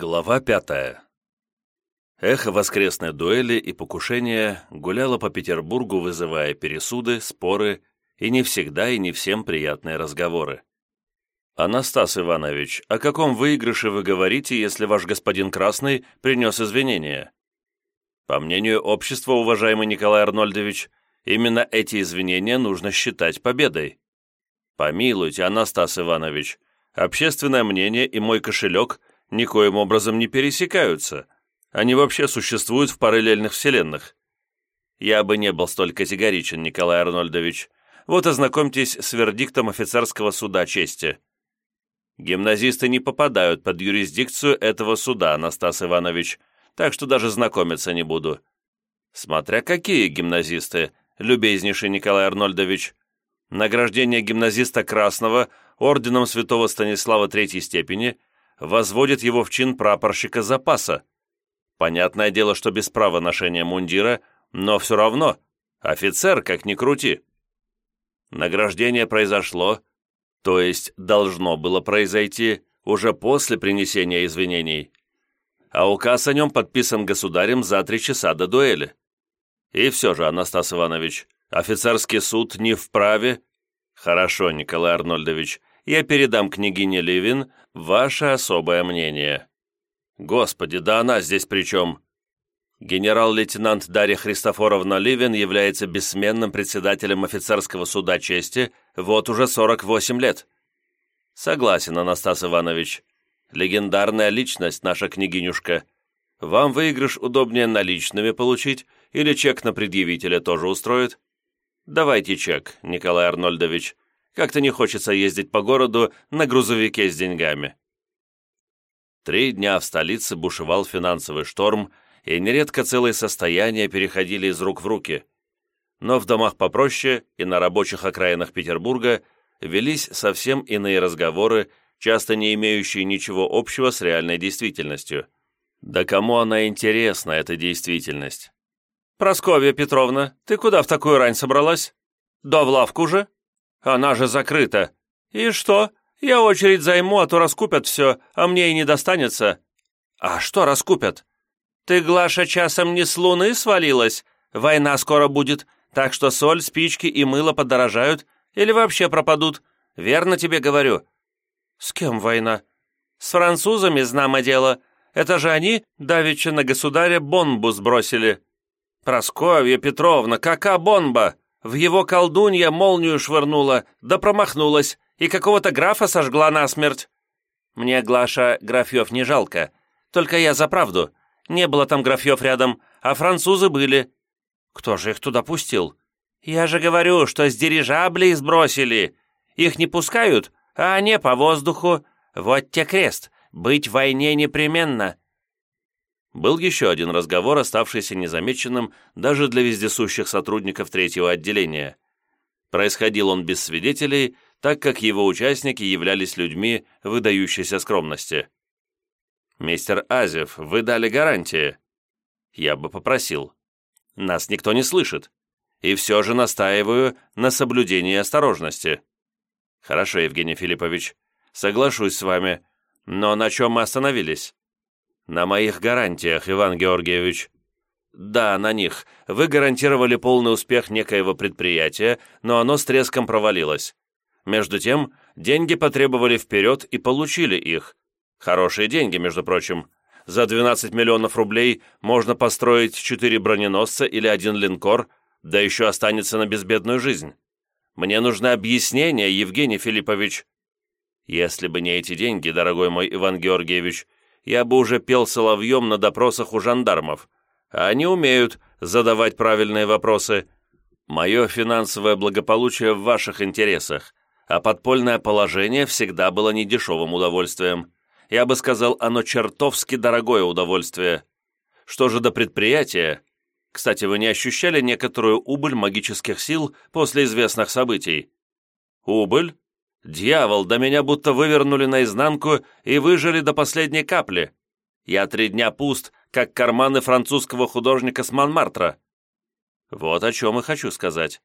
Глава пятая. Эхо воскресной дуэли и покушения гуляло по Петербургу, вызывая пересуды, споры и не всегда и не всем приятные разговоры. «Анастас Иванович, о каком выигрыше вы говорите, если ваш господин Красный принес извинения?» «По мнению общества, уважаемый Николай Арнольдович, именно эти извинения нужно считать победой». «Помилуйте, Анастас Иванович, общественное мнение и мой кошелек никоим образом не пересекаются. Они вообще существуют в параллельных вселенных. Я бы не был столь категоричен, Николай Арнольдович. Вот ознакомьтесь с вердиктом офицерского суда чести. Гимназисты не попадают под юрисдикцию этого суда, Анастас Иванович, так что даже знакомиться не буду. Смотря какие гимназисты, любезнейший Николай Арнольдович. Награждение гимназиста Красного орденом святого Станислава третьей степени возводит его в чин прапорщика запаса. Понятное дело, что без права ношения мундира, но все равно, офицер, как ни крути. Награждение произошло, то есть должно было произойти уже после принесения извинений, а указ о нем подписан государем за три часа до дуэли. И все же, Анастас Иванович, офицерский суд не вправе... Хорошо, Николай Арнольдович, я передам княгине Ливин ваше особое мнение. Господи, да она здесь при чем? Генерал-лейтенант Дарья Христофоровна Ливин является бессменным председателем офицерского суда чести вот уже 48 лет. Согласен, Анастас Иванович. Легендарная личность наша княгинюшка. Вам выигрыш удобнее наличными получить или чек на предъявителя тоже устроит? Давайте чек, Николай Арнольдович. Как-то не хочется ездить по городу на грузовике с деньгами. Три дня в столице бушевал финансовый шторм, и нередко целые состояния переходили из рук в руки. Но в домах попроще и на рабочих окраинах Петербурга велись совсем иные разговоры, часто не имеющие ничего общего с реальной действительностью. Да кому она интересна, эта действительность? «Просковья Петровна, ты куда в такую рань собралась? Да в лавку же?» Она же закрыта. И что? Я очередь займу, а то раскупят все, а мне и не достанется. А что раскупят? Ты, Глаша, часом не с луны свалилась? Война скоро будет, так что соль, спички и мыло подорожают или вообще пропадут. Верно тебе говорю. С кем война? С французами, знамо дело. Это же они давеча на государя бомбу сбросили. Просковья Петровна, какая бомба? В его колдунья молнию швырнула, да промахнулась, и какого-то графа сожгла насмерть. Мне, Глаша, графьев не жалко. Только я за правду. Не было там графьев рядом, а французы были. Кто же их туда пустил? Я же говорю, что с дирижаблей сбросили. Их не пускают, а не по воздуху. Вот те крест. Быть в войне непременно. Был еще один разговор, оставшийся незамеченным даже для вездесущих сотрудников третьего отделения. Происходил он без свидетелей, так как его участники являлись людьми выдающейся скромности. «Мистер Азев, вы дали гарантии?» «Я бы попросил. Нас никто не слышит. И все же настаиваю на соблюдении осторожности». «Хорошо, Евгений Филиппович, соглашусь с вами. Но на чем мы остановились?» «На моих гарантиях, Иван Георгиевич». «Да, на них. Вы гарантировали полный успех некоего предприятия, но оно с треском провалилось. Между тем, деньги потребовали вперед и получили их. Хорошие деньги, между прочим. За 12 миллионов рублей можно построить 4 броненосца или один линкор, да еще останется на безбедную жизнь. Мне нужны объяснения, Евгений Филиппович». «Если бы не эти деньги, дорогой мой Иван Георгиевич, я бы уже пел соловьем на допросах у жандармов. А они умеют задавать правильные вопросы. Мое финансовое благополучие в ваших интересах, а подпольное положение всегда было недешевым удовольствием. Я бы сказал, оно чертовски дорогое удовольствие. Что же до предприятия? Кстати, вы не ощущали некоторую убыль магических сил после известных событий? Убыль? «Дьявол, да меня будто вывернули наизнанку и выжили до последней капли. Я три дня пуст, как карманы французского художника с Монмартра». Вот о чем и хочу сказать.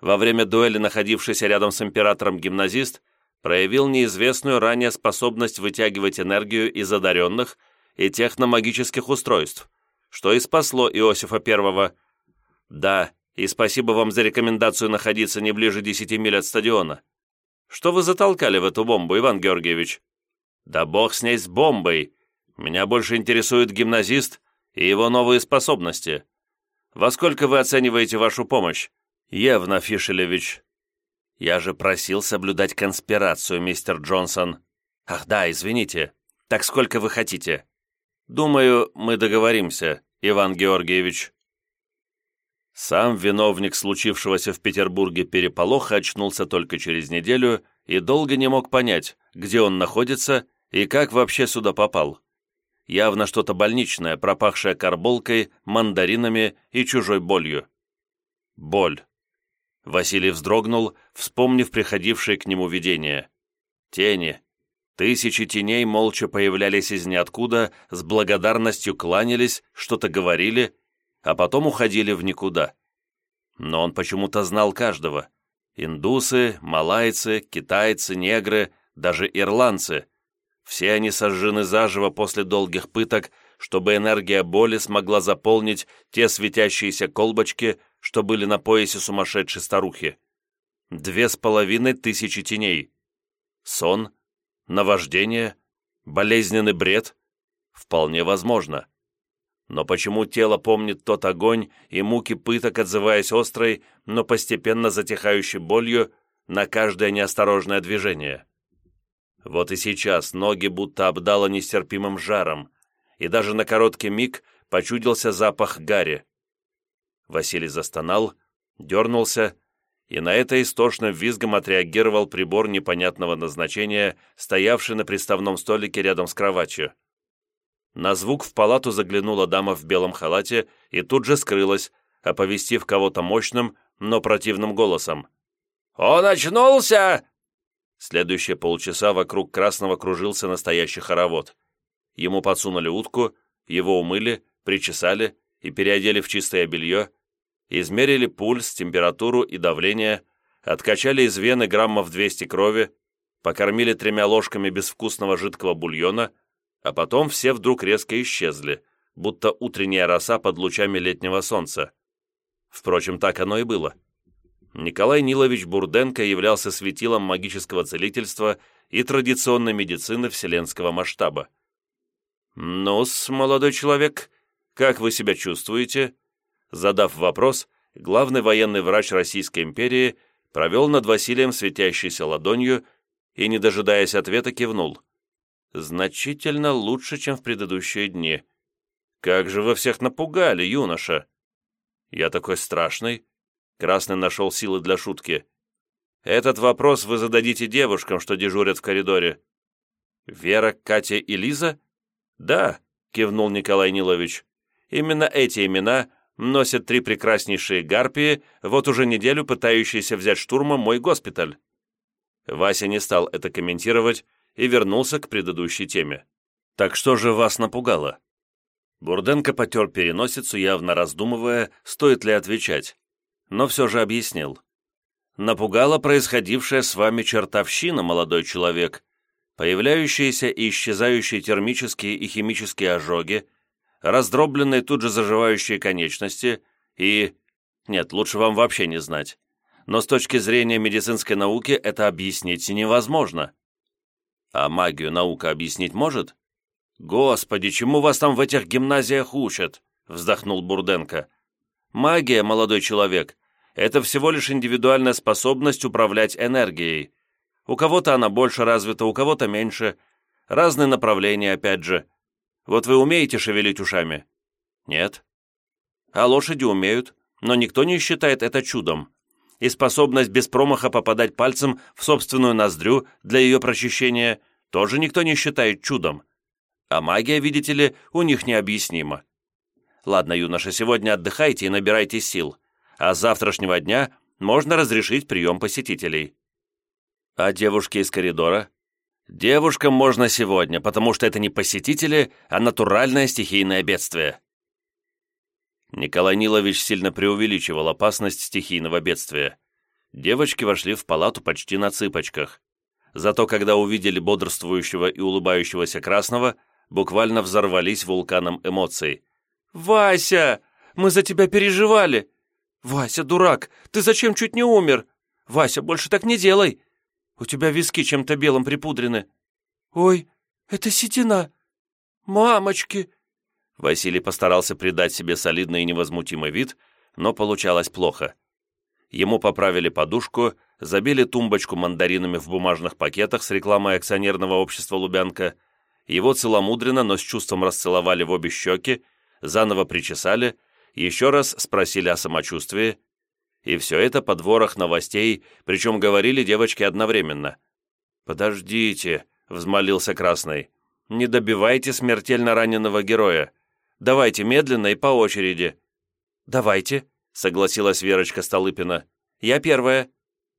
Во время дуэли находившийся рядом с императором гимназист проявил неизвестную ранее способность вытягивать энергию из одаренных и техномагических устройств, что и спасло Иосифа I. Да, и спасибо вам за рекомендацию находиться не ближе десяти миль от стадиона. Что вы затолкали в эту бомбу, Иван Георгиевич? Да бог с ней с бомбой. Меня больше интересует гимназист и его новые способности. Во сколько вы оцениваете вашу помощь, Евна Фишелевич? Я же просил соблюдать конспирацию, мистер Джонсон. Ах да, извините. Так сколько вы хотите? Думаю, мы договоримся, Иван Георгиевич. Сам виновник случившегося в Петербурге переполоха очнулся только через неделю и долго не мог понять, где он находится и как вообще сюда попал. Явно что-то больничное, пропахшее карболкой, мандаринами и чужой болью. Боль. Василий вздрогнул, вспомнив приходившее к нему видение. Тени. Тысячи теней молча появлялись из ниоткуда, с благодарностью кланялись, что-то говорили а потом уходили в никуда. Но он почему-то знал каждого. Индусы, малайцы, китайцы, негры, даже ирландцы. Все они сожжены заживо после долгих пыток, чтобы энергия боли смогла заполнить те светящиеся колбочки, что были на поясе сумасшедшей старухи. Две с половиной тысячи теней. Сон? Наваждение? Болезненный бред? Вполне возможно. Но почему тело помнит тот огонь и муки пыток, отзываясь острой, но постепенно затихающей болью на каждое неосторожное движение? Вот и сейчас ноги будто обдало нестерпимым жаром, и даже на короткий миг почудился запах гари. Василий застонал, дернулся, и на это истошным визгом отреагировал прибор непонятного назначения, стоявший на приставном столике рядом с кроватью. На звук в палату заглянула дама в белом халате и тут же скрылась, оповестив кого-то мощным, но противным голосом. «Он очнулся!» Следующие полчаса вокруг Красного кружился настоящий хоровод. Ему подсунули утку, его умыли, причесали и переодели в чистое белье, измерили пульс, температуру и давление, откачали из вены граммов 200 крови, покормили тремя ложками безвкусного жидкого бульона – а потом все вдруг резко исчезли, будто утренняя роса под лучами летнего солнца. Впрочем, так оно и было. Николай Нилович Бурденко являлся светилом магического целительства и традиционной медицины вселенского масштаба. «Ну-с, молодой человек, как вы себя чувствуете?» Задав вопрос, главный военный врач Российской империи провел над Василием светящейся ладонью и, не дожидаясь ответа, кивнул. Значительно лучше, чем в предыдущие дни. Как же вы всех напугали, юноша!» «Я такой страшный?» Красный нашел силы для шутки. «Этот вопрос вы зададите девушкам, что дежурят в коридоре». «Вера, Катя и Лиза?» «Да», — кивнул Николай Нилович. «Именно эти имена носят три прекраснейшие гарпии, вот уже неделю пытающиеся взять штурмом мой госпиталь». Вася не стал это комментировать, и вернулся к предыдущей теме. «Так что же вас напугало?» Бурденко потер переносицу, явно раздумывая, стоит ли отвечать, но все же объяснил. «Напугала происходившая с вами чертовщина, молодой человек, появляющиеся и исчезающие термические и химические ожоги, раздробленные тут же заживающие конечности и... Нет, лучше вам вообще не знать. Но с точки зрения медицинской науки это объяснить невозможно. А магию наука объяснить может? Господи, чему вас там в этих гимназиях учат? Вздохнул Бурденко. Магия, молодой человек, это всего лишь индивидуальная способность управлять энергией. У кого-то она больше развита, у кого-то меньше. Разные направления, опять же. Вот вы умеете шевелить ушами? Нет. А лошади умеют, но никто не считает это чудом и способность без промаха попадать пальцем в собственную ноздрю для ее прочищения тоже никто не считает чудом. А магия, видите ли, у них необъяснима. Ладно, юноша, сегодня отдыхайте и набирайте сил, а с завтрашнего дня можно разрешить прием посетителей. А девушки из коридора? Девушкам можно сегодня, потому что это не посетители, а натуральное стихийное бедствие. Николай Нилович сильно преувеличивал опасность стихийного бедствия. Девочки вошли в палату почти на цыпочках. Зато когда увидели бодрствующего и улыбающегося Красного, буквально взорвались вулканом эмоций. «Вася! Мы за тебя переживали! Вася, дурак, ты зачем чуть не умер? Вася, больше так не делай! У тебя виски чем-то белым припудрены!» «Ой, это седина! Мамочки!» Василий постарался придать себе солидный и невозмутимый вид, но получалось плохо. Ему поправили подушку, забили тумбочку мандаринами в бумажных пакетах с рекламой акционерного общества «Лубянка», его целомудренно, но с чувством расцеловали в обе щеки, заново причесали, еще раз спросили о самочувствии, и все это под ворох новостей, причем говорили девочки одновременно. «Подождите», — взмолился Красный, — «не добивайте смертельно раненого героя. Давайте медленно и по очереди». «Давайте», — согласилась Верочка Столыпина. «Я первая».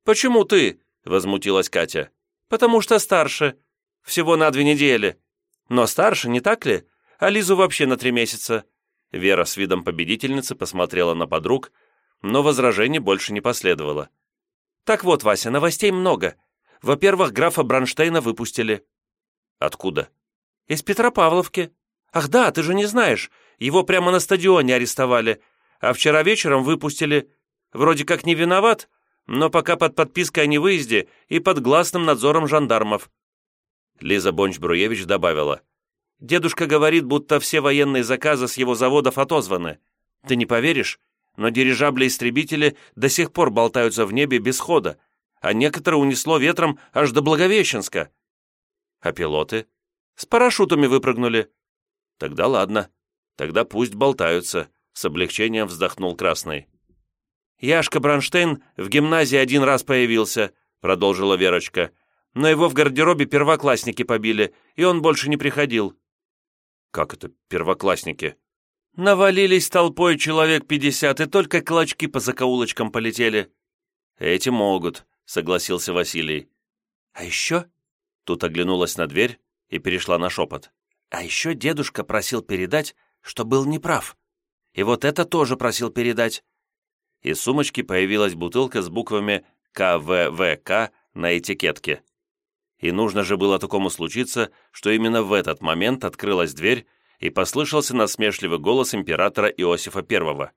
«Почему ты?» — возмутилась Катя. «Потому что старше. Всего на две недели. Но старше, не так ли? А Лизу вообще на три месяца». Вера с видом победительницы посмотрела на подруг, но возражений больше не последовало. «Так вот, Вася, новостей много. Во-первых, графа Бронштейна выпустили». «Откуда?» «Из Петропавловки. Ах да, ты же не знаешь. Его прямо на стадионе арестовали. А вчера вечером выпустили. Вроде как не виноват, но пока под подпиской о невыезде и под гласным надзором жандармов». Лиза Бонч-Бруевич добавила. «Дедушка говорит, будто все военные заказы с его заводов отозваны. Ты не поверишь, но дирижабли-истребители до сих пор болтаются в небе без хода, а некоторые унесло ветром аж до Благовещенска». «А пилоты?» «С парашютами выпрыгнули». «Тогда ладно. Тогда пусть болтаются», — с облегчением вздохнул Красный. «Яшка Бронштейн в гимназии один раз появился», — продолжила Верочка. «Но его в гардеробе первоклассники побили, и он больше не приходил». «Как это первоклассники?» «Навалились толпой человек пятьдесят, и только клочки по закоулочкам полетели». «Эти могут», — согласился Василий. «А еще?» Тут оглянулась на дверь и перешла на шепот. «А еще дедушка просил передать, что был неправ. И вот это тоже просил передать. Из сумочки появилась бутылка с буквами КВВК на этикетке. И нужно же было такому случиться, что именно в этот момент открылась дверь и послышался насмешливый голос императора Иосифа I.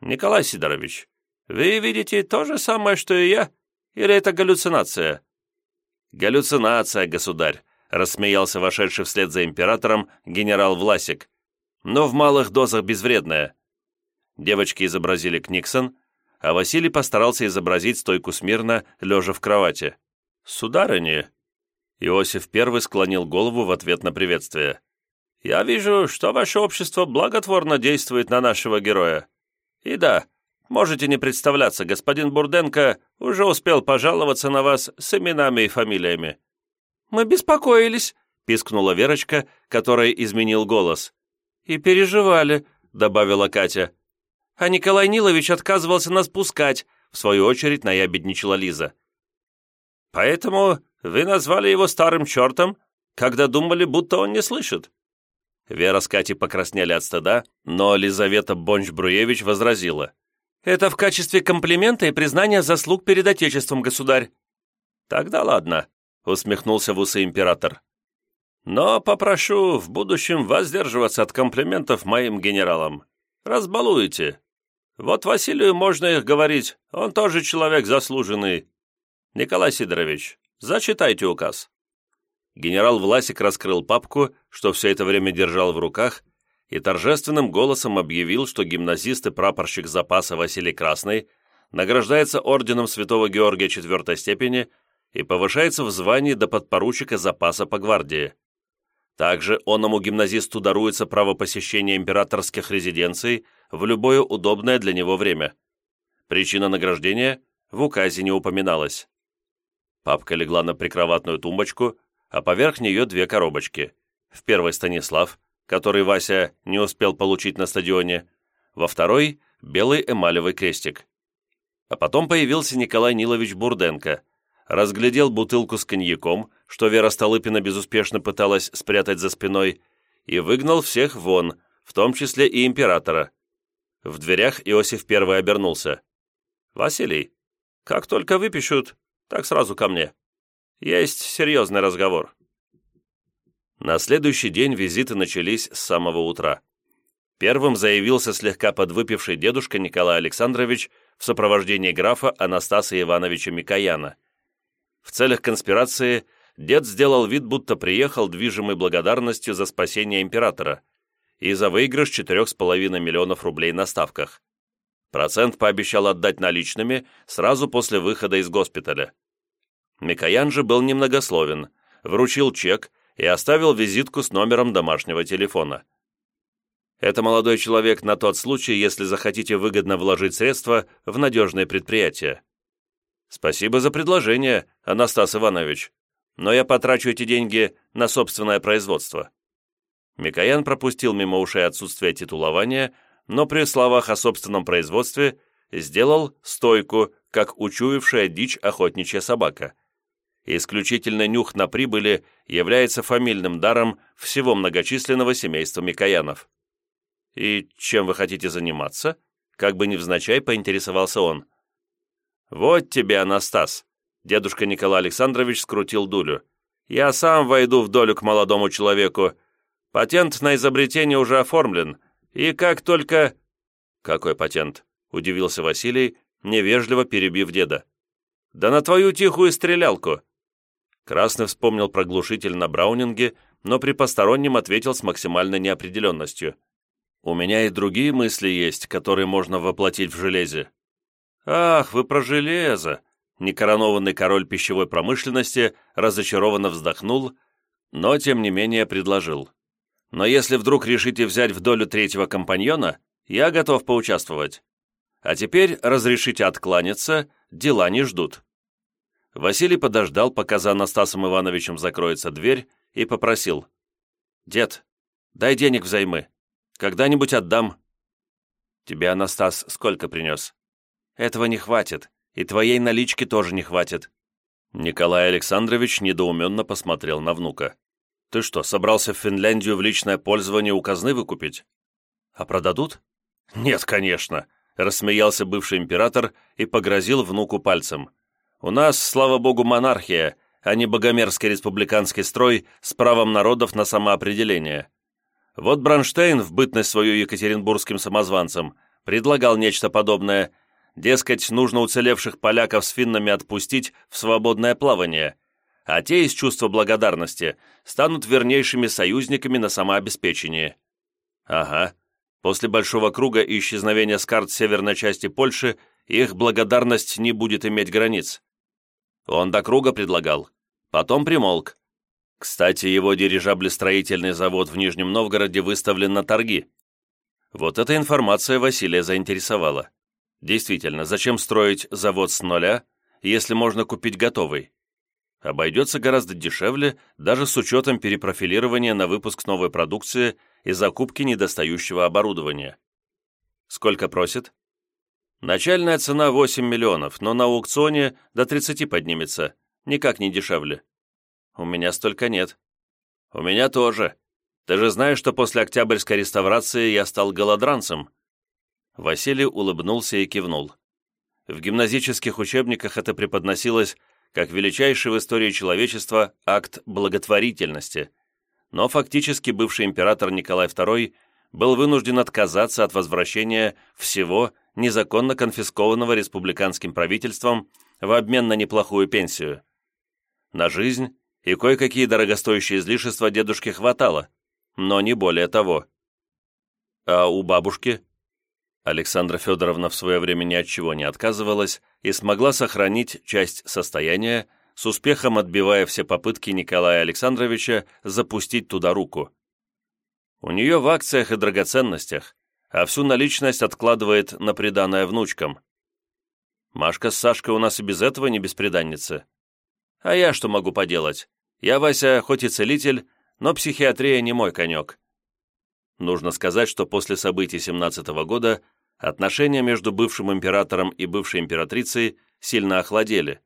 «Николай Сидорович, вы видите то же самое, что и я? Или это галлюцинация?» «Галлюцинация, государь», — рассмеялся вошедший вслед за императором генерал Власик. «Но в малых дозах безвредная. Девочки изобразили Книксон, а Василий постарался изобразить стойку смирно, лежа в кровати. «Сударыни!» Иосиф I склонил голову в ответ на приветствие. «Я вижу, что ваше общество благотворно действует на нашего героя. И да, можете не представляться, господин Бурденко уже успел пожаловаться на вас с именами и фамилиями». «Мы беспокоились», — пискнула Верочка, которой изменил голос. «И переживали», — добавила Катя а Николай Нилович отказывался нас пускать», в свою очередь наябедничала Лиза. «Поэтому вы назвали его старым чертом, когда думали, будто он не слышит?» Вера с Катей покраснели от стыда, но Лизавета Бонч-Бруевич возразила. «Это в качестве комплимента и признания заслуг перед Отечеством, государь». «Тогда ладно», — усмехнулся в усы император. «Но попрошу в будущем воздерживаться от комплиментов моим генералам. Разбалуете, вот Василию можно их говорить, он тоже человек заслуженный. Николай Сидорович, зачитайте указ». Генерал Власик раскрыл папку, что все это время держал в руках, и торжественным голосом объявил, что гимназист и прапорщик запаса Василий Красный награждается орденом Святого Георгия четвертой степени и повышается в звании до подпоручика запаса по гвардии. Также оному гимназисту даруется право посещения императорских резиденций в любое удобное для него время. Причина награждения в указе не упоминалась. Папка легла на прикроватную тумбочку, а поверх нее две коробочки. В первой Станислав, который Вася не успел получить на стадионе, во второй – белый эмалевый крестик. А потом появился Николай Нилович Бурденко, разглядел бутылку с коньяком, что Вера Столыпина безуспешно пыталась спрятать за спиной, и выгнал всех вон, в том числе и императора. В дверях Иосиф I обернулся. «Василий, как только выпишут, так сразу ко мне. Есть серьезный разговор». На следующий день визиты начались с самого утра. Первым заявился слегка подвыпивший дедушка Николай Александрович в сопровождении графа Анастаса Ивановича Микояна. В целях конспирации дед сделал вид, будто приехал, движимый благодарностью за спасение императора и за выигрыш 4,5 миллионов рублей на ставках. Процент пообещал отдать наличными сразу после выхода из госпиталя. Микоян же был немногословен, вручил чек и оставил визитку с номером домашнего телефона. Это молодой человек на тот случай, если захотите выгодно вложить средства в надежные предприятия. Спасибо за предложение, Анастас Иванович, но я потрачу эти деньги на собственное производство. Микоян пропустил мимо ушей отсутствие титулования, но при словах о собственном производстве сделал стойку, как учуявшая дичь охотничья собака. Исключительно нюх на прибыли является фамильным даром всего многочисленного семейства Микоянов. «И чем вы хотите заниматься?» Как бы невзначай поинтересовался он. «Вот тебе, Анастас!» Дедушка Николай Александрович скрутил дулю. «Я сам войду в долю к молодому человеку. Патент на изобретение уже оформлен, и как только...» «Какой патент?» — удивился Василий, невежливо перебив деда. «Да на твою тихую стрелялку!» Красный вспомнил про глушитель на Браунинге, но при постороннем ответил с максимальной неопределенностью. «У меня и другие мысли есть, которые можно воплотить в железе». «Ах, вы про железо!» Некоронованный король пищевой промышленности разочарованно вздохнул, но, тем не менее, предложил. Но если вдруг решите взять в долю третьего компаньона, я готов поучаствовать. А теперь разрешите откланяться, дела не ждут». Василий подождал, пока за Анастасом Ивановичем закроется дверь, и попросил. «Дед, дай денег взаймы. Когда-нибудь отдам». «Тебе, Анастас, сколько принес?» «Этого не хватит, и твоей налички тоже не хватит». Николай Александрович недоуменно посмотрел на внука. Ты что, собрался в Финляндию в личное пользование у казны выкупить? А продадут? Нет, конечно, рассмеялся бывший император и погрозил внуку пальцем. У нас, слава богу, монархия, а не богомерзкий республиканский строй с правом народов на самоопределение. Вот Бронштейн, в бытность свою екатеринбургским самозванцем, предлагал нечто подобное. Дескать, нужно уцелевших поляков с финнами отпустить в свободное плавание, а те из чувства благодарности станут вернейшими союзниками на самообеспечении. Ага, после Большого Круга и исчезновения с карт северной части Польши их благодарность не будет иметь границ. Он до Круга предлагал, потом примолк. Кстати, его дирижаблестроительный завод в Нижнем Новгороде выставлен на торги. Вот эта информация Василия заинтересовала. Действительно, зачем строить завод с нуля, если можно купить готовый? обойдется гораздо дешевле, даже с учетом перепрофилирования на выпуск новой продукции и закупки недостающего оборудования. Сколько просит? Начальная цена 8 миллионов, но на аукционе до 30 поднимется, никак не дешевле. У меня столько нет. У меня тоже. Ты же знаешь, что после Октябрьской реставрации я стал голодранцем. Василий улыбнулся и кивнул. В гимназических учебниках это преподносилось как величайший в истории человечества акт благотворительности, но фактически бывший император Николай II был вынужден отказаться от возвращения всего незаконно конфискованного республиканским правительством в обмен на неплохую пенсию. На жизнь и кое-какие дорогостоящие излишества дедушке хватало, но не более того. А у бабушки? Александра Федоровна в свое время ни от чего не отказывалась и смогла сохранить часть состояния, с успехом отбивая все попытки Николая Александровича запустить туда руку. У нее в акциях и драгоценностях, а всю наличность откладывает на приданное внучкам. Машка с Сашкой у нас и без этого не бесприданницы. А я что могу поделать? Я, Вася, хоть и целитель, но психиатрия не мой конек. Нужно сказать, что после событий 17 -го года отношения между бывшим императором и бывшей императрицей сильно охладели,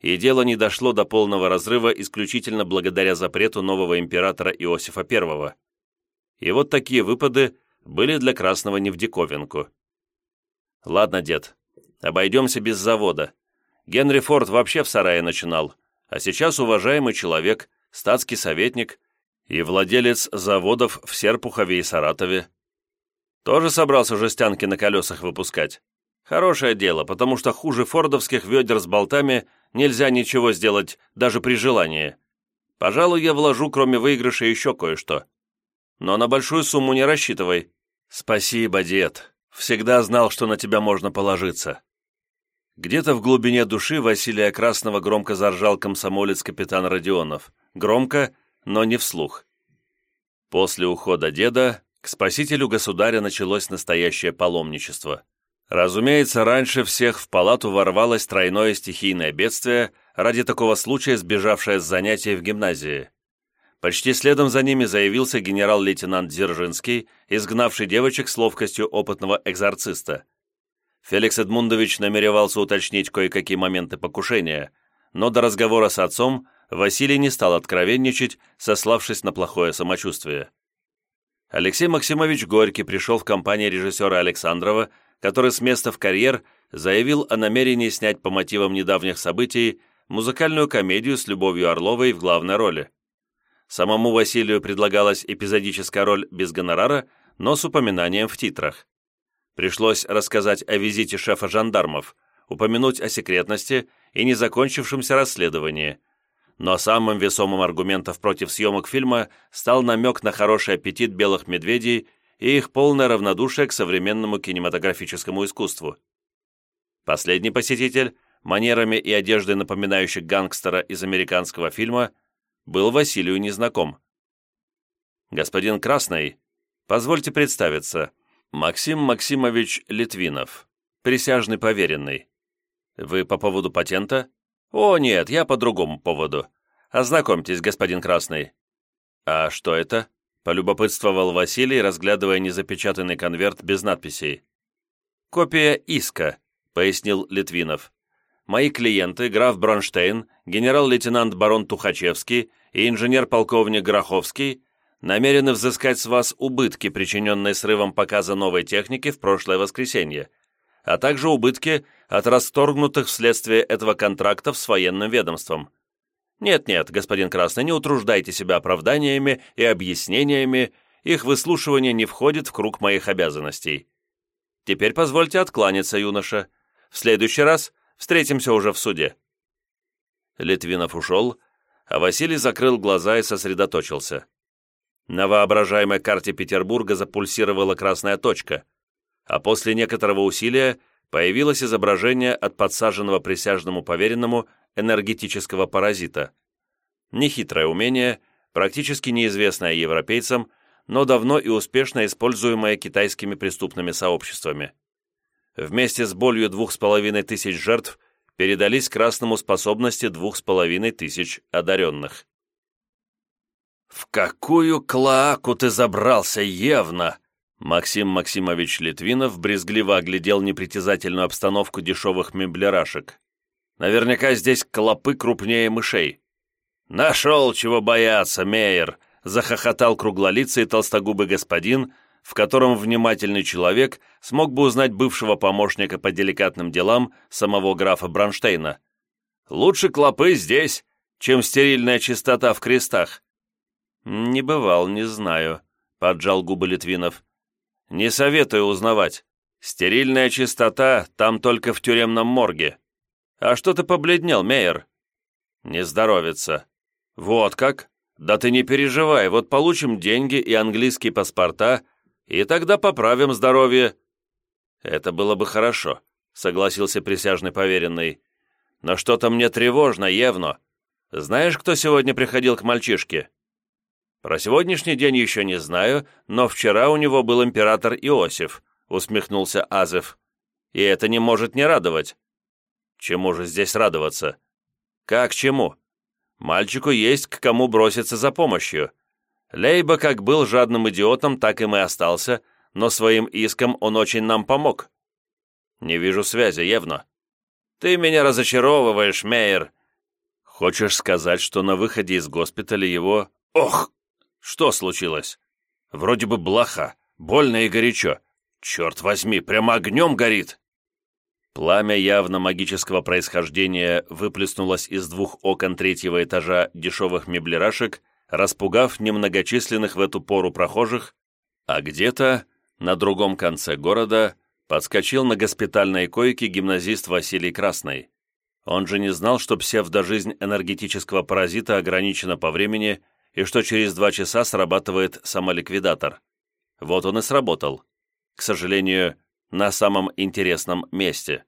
и дело не дошло до полного разрыва исключительно благодаря запрету нового императора Иосифа I. И вот такие выпады были для Красного не в диковинку. «Ладно, дед, обойдемся без завода. Генри Форд вообще в сарае начинал, а сейчас уважаемый человек, статский советник, И владелец заводов в Серпухове и Саратове. Тоже собрался жестянки на колесах выпускать. Хорошее дело, потому что хуже фордовских ведер с болтами нельзя ничего сделать, даже при желании. Пожалуй, я вложу, кроме выигрыша, еще кое-что. Но на большую сумму не рассчитывай. Спасибо, дед. Всегда знал, что на тебя можно положиться. Где-то в глубине души Василия Красного громко заржал комсомолец капитан Родионов. Громко, но не вслух. После ухода деда к спасителю государя началось настоящее паломничество. Разумеется, раньше всех в палату ворвалось тройное стихийное бедствие, ради такого случая сбежавшее с занятий в гимназии. Почти следом за ними заявился генерал-лейтенант Дзержинский, изгнавший девочек с ловкостью опытного экзорциста. Феликс Эдмундович намеревался уточнить кое-какие моменты покушения, но до разговора с отцом Василий не стал откровенничать, сославшись на плохое самочувствие. Алексей Максимович Горький пришел в компанию режиссера Александрова, который с места в карьер заявил о намерении снять по мотивам недавних событий музыкальную комедию с Любовью Орловой в главной роли. Самому Василию предлагалась эпизодическая роль без гонорара, но с упоминанием в титрах. Пришлось рассказать о визите шефа жандармов, упомянуть о секретности и незакончившемся расследовании. Но самым весомым аргументом против съемок фильма стал намек на хороший аппетит белых медведей и их полное равнодушие к современному кинематографическому искусству. Последний посетитель, манерами и одеждой напоминающий гангстера из американского фильма, был Василию незнаком. «Господин Красный, позвольте представиться. Максим Максимович Литвинов, присяжный поверенный. Вы по поводу патента? О, нет, я по другому поводу. Ознакомьтесь, господин Красный». «А что это?» – полюбопытствовал Василий, разглядывая незапечатанный конверт без надписей. «Копия иска», – пояснил Литвинов. «Мои клиенты, граф Бронштейн, генерал-лейтенант барон Тухачевский и инженер-полковник Гроховский намерены взыскать с вас убытки, причиненные срывом показа новой техники в прошлое воскресенье, а также убытки от расторгнутых вследствие этого контрактов с военным ведомством. Нет-нет, господин Красный, не утруждайте себя оправданиями и объяснениями, их выслушивание не входит в круг моих обязанностей. Теперь позвольте откланяться, юноша. В следующий раз встретимся уже в суде». Литвинов ушел, а Василий закрыл глаза и сосредоточился. На воображаемой карте Петербурга запульсировала красная точка, а после некоторого усилия появилось изображение от подсаженного присяжному поверенному энергетического паразита. Нехитрое умение, практически неизвестное европейцам, но давно и успешно используемое китайскими преступными сообществами. Вместе с болью двух с половиной тысяч жертв передались красному способности двух с половиной тысяч одаренных. «В какую клаку ты забрался, Евна?» Максим Максимович Литвинов брезгливо оглядел непритязательную обстановку дешевых меблерашек. «Наверняка здесь клопы крупнее мышей». «Нашел, чего бояться, Мейер!» — захохотал круглолицый толстогубый господин, в котором внимательный человек смог бы узнать бывшего помощника по деликатным делам самого графа Бронштейна. «Лучше клопы здесь, чем стерильная чистота в крестах». «Не бывал, не знаю», — поджал губы Литвинов. «Не советую узнавать. Стерильная чистота там только в тюремном морге. А что ты побледнел, Мейер?» «Не здоровится». «Вот как? Да ты не переживай, вот получим деньги и английские паспорта, и тогда поправим здоровье». «Это было бы хорошо», — согласился присяжный поверенный. «Но что-то мне тревожно, Евно. Знаешь, кто сегодня приходил к мальчишке?» «Про сегодняшний день еще не знаю, но вчера у него был император Иосиф», — усмехнулся Азев. «И это не может не радовать». «Чему же здесь радоваться?» «Как чему? Мальчику есть к кому броситься за помощью. Лейба как был жадным идиотом, так им и остался, но своим иском он очень нам помог. Не вижу связи, Евно. Ты меня разочаровываешь, Мейер. Хочешь сказать, что на выходе из госпиталя его... Ох! Что случилось? Вроде бы блоха, больно и горячо. Черт возьми, прямо огнем горит. Пламя явно магического происхождения выплеснулось из двух окон третьего этажа дешевых меблерашек распугав немногочисленных в эту пору прохожих, а где-то, на другом конце города, подскочил на госпитальной койке гимназист Василий Красный. Он же не знал, что псевдожизнь энергетического паразита ограничена по времени и что через два часа срабатывает самоликвидатор. Вот он и сработал. К сожалению, на самом интересном месте.